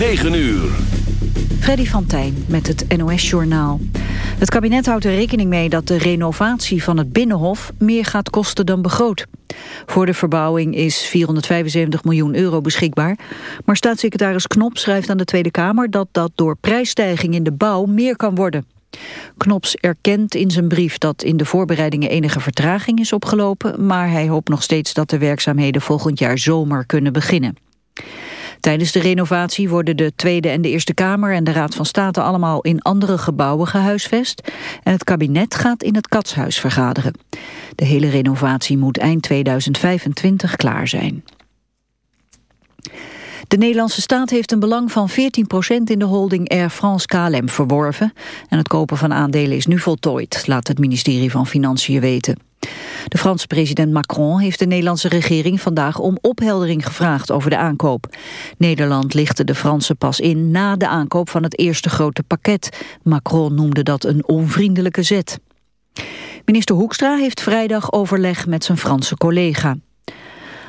9 uur. Freddy van Tijn met het NOS-journaal. Het kabinet houdt er rekening mee dat de renovatie van het Binnenhof meer gaat kosten dan begroot. Voor de verbouwing is 475 miljoen euro beschikbaar. Maar staatssecretaris Knop schrijft aan de Tweede Kamer dat dat door prijsstijging in de bouw meer kan worden. Knops erkent in zijn brief dat in de voorbereidingen enige vertraging is opgelopen, maar hij hoopt nog steeds dat de werkzaamheden volgend jaar zomer kunnen beginnen. Tijdens de renovatie worden de Tweede en de Eerste Kamer en de Raad van State allemaal in andere gebouwen gehuisvest en het kabinet gaat in het Katshuis vergaderen. De hele renovatie moet eind 2025 klaar zijn. De Nederlandse staat heeft een belang van 14% in de holding Air France KLM verworven. En het kopen van aandelen is nu voltooid, laat het ministerie van Financiën weten. De Franse president Macron heeft de Nederlandse regering vandaag om opheldering gevraagd over de aankoop. Nederland lichtte de Fransen pas in na de aankoop van het eerste grote pakket. Macron noemde dat een onvriendelijke zet. Minister Hoekstra heeft vrijdag overleg met zijn Franse collega.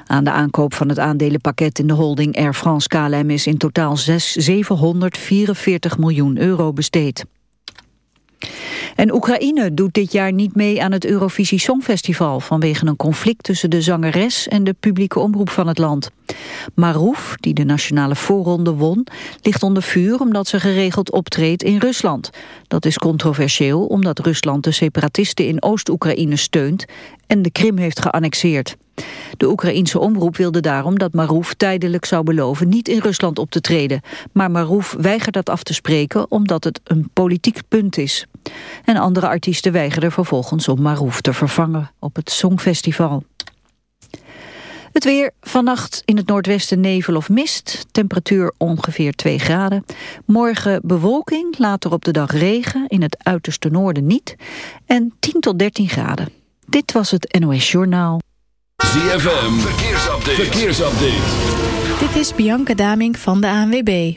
Aan de aankoop van het aandelenpakket in de holding Air France KLM is in totaal 6, 744 miljoen euro besteed. En Oekraïne doet dit jaar niet mee aan het Eurovisie Songfestival... vanwege een conflict tussen de zangeres en de publieke omroep van het land. Marouf, die de nationale voorronde won, ligt onder vuur... omdat ze geregeld optreedt in Rusland. Dat is controversieel omdat Rusland de separatisten in Oost-Oekraïne steunt... en de Krim heeft geannexeerd. De Oekraïense omroep wilde daarom dat Marouf tijdelijk zou beloven niet in Rusland op te treden. Maar Marouf weigert dat af te spreken omdat het een politiek punt is. En andere artiesten weigerden vervolgens om Marouf te vervangen op het Songfestival. Het weer, vannacht in het noordwesten nevel of mist. Temperatuur ongeveer 2 graden. Morgen bewolking, later op de dag regen. In het uiterste noorden niet. En 10 tot 13 graden. Dit was het NOS Journaal. ZFM, verkeersupdate. verkeersupdate. Dit is Bianca Daming van de ANWB.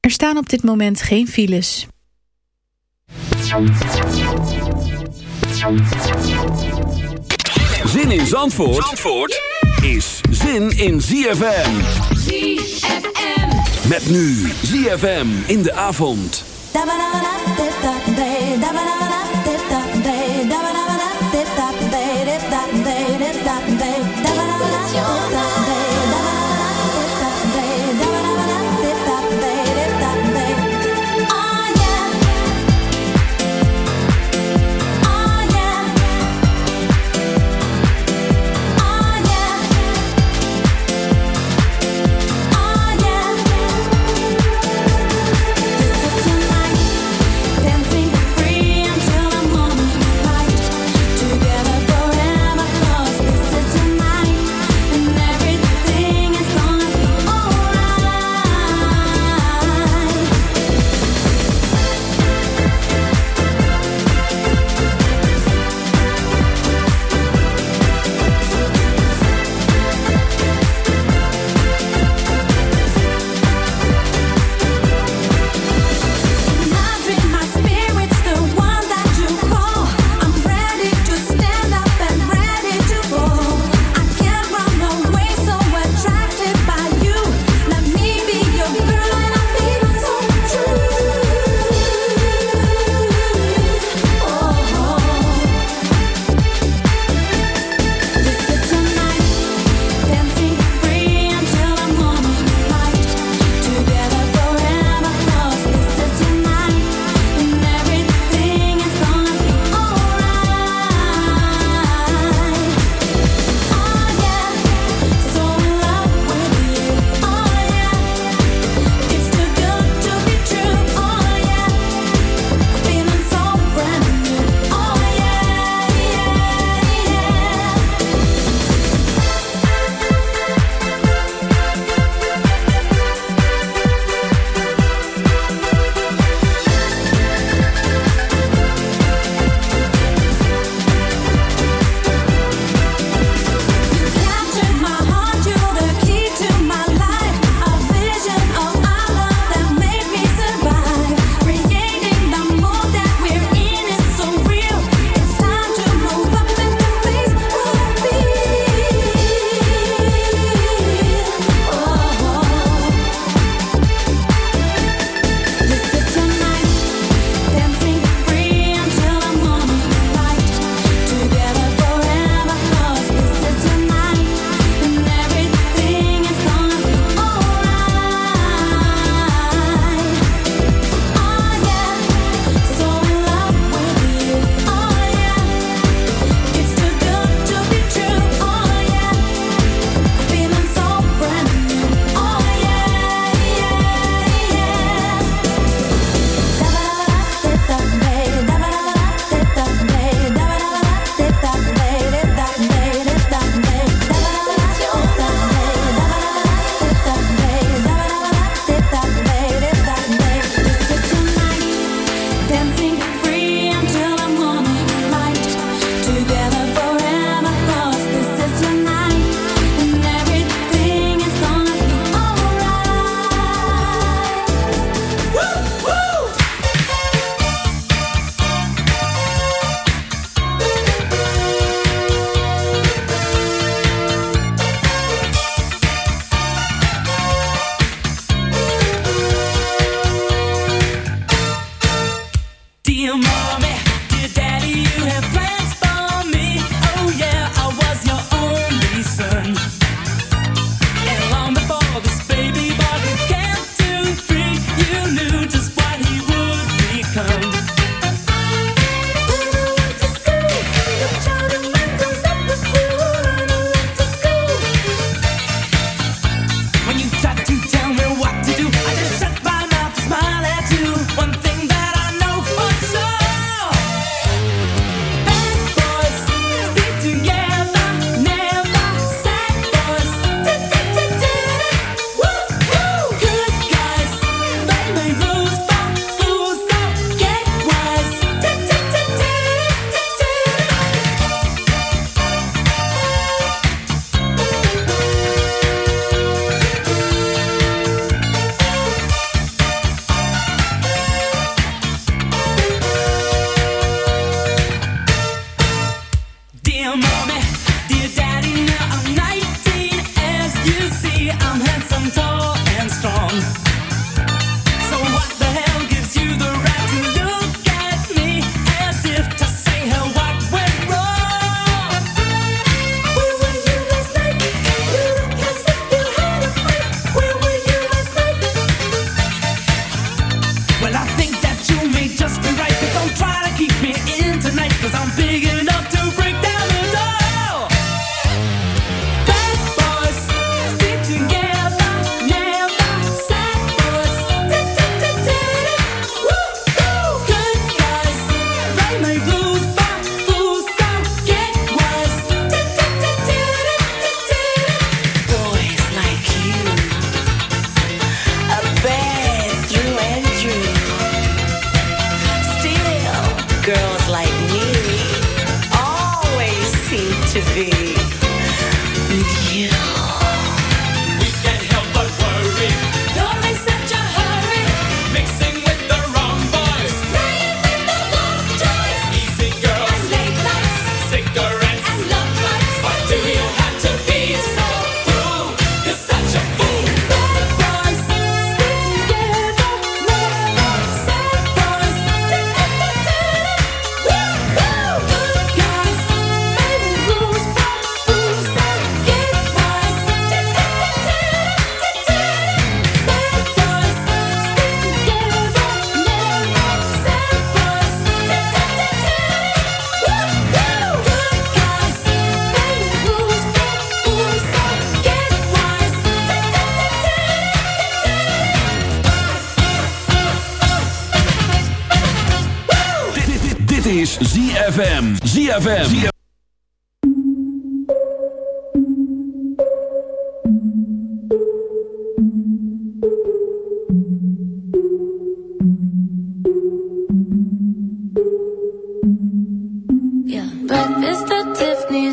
Er staan op dit moment geen files. Zin in Zandvoort, Zandvoort is zin in ZFM. ZFM. Met nu ZFM in de avond.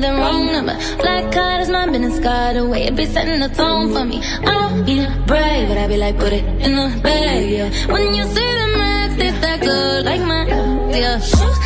the wrong number. Black card is my business card away. It be setting the tone for me. I don't be brave, but I be like, put it in the bag, yeah. When you see the max, it's that good, like my, yeah.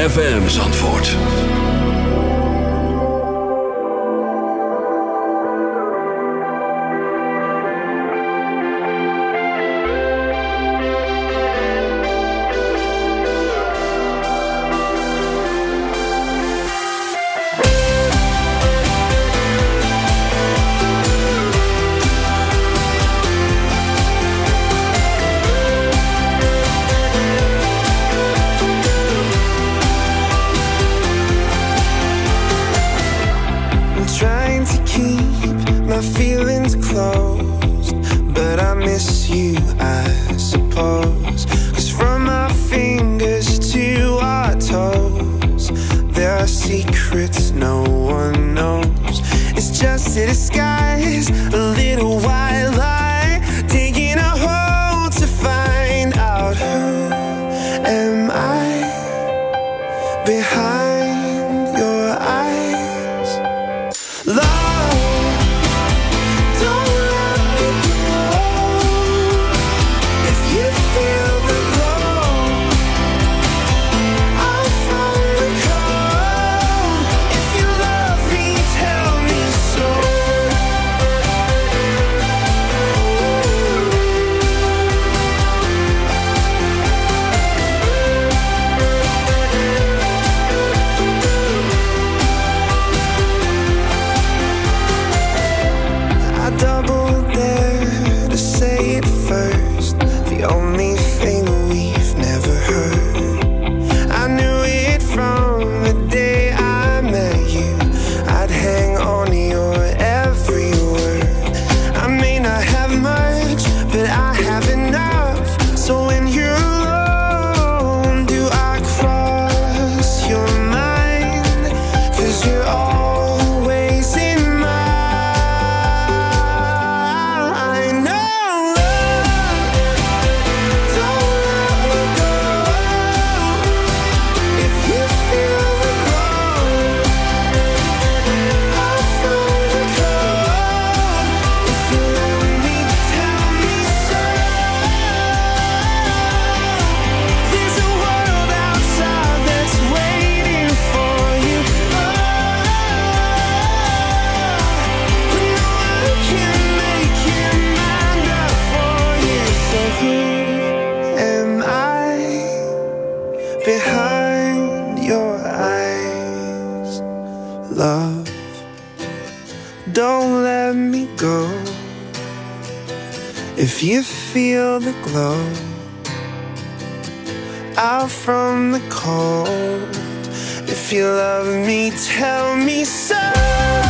FM. just city skies. behind your eyes, love. Don't let me go. If you feel the glow out from the cold, if you love me, tell me so.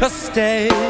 to stay.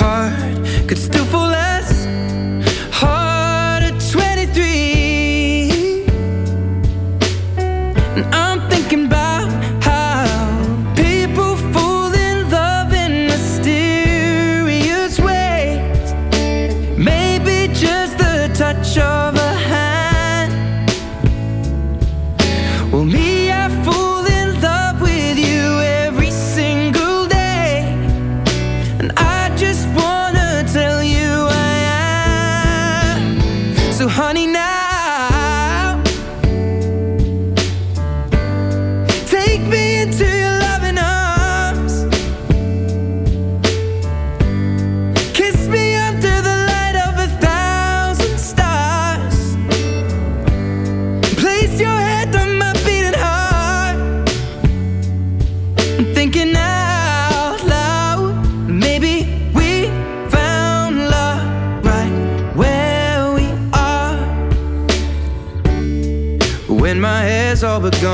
heart could still fall out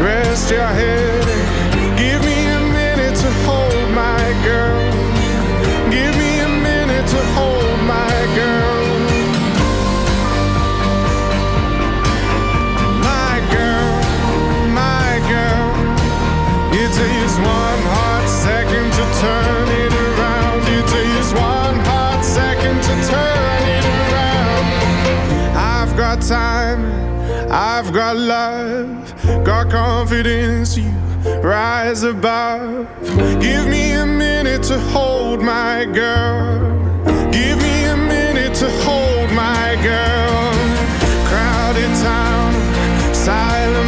Rest your head. confidence you rise above. Give me a minute to hold my girl. Give me a minute to hold my girl. Crowded town, silent.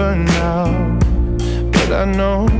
Over now, but I know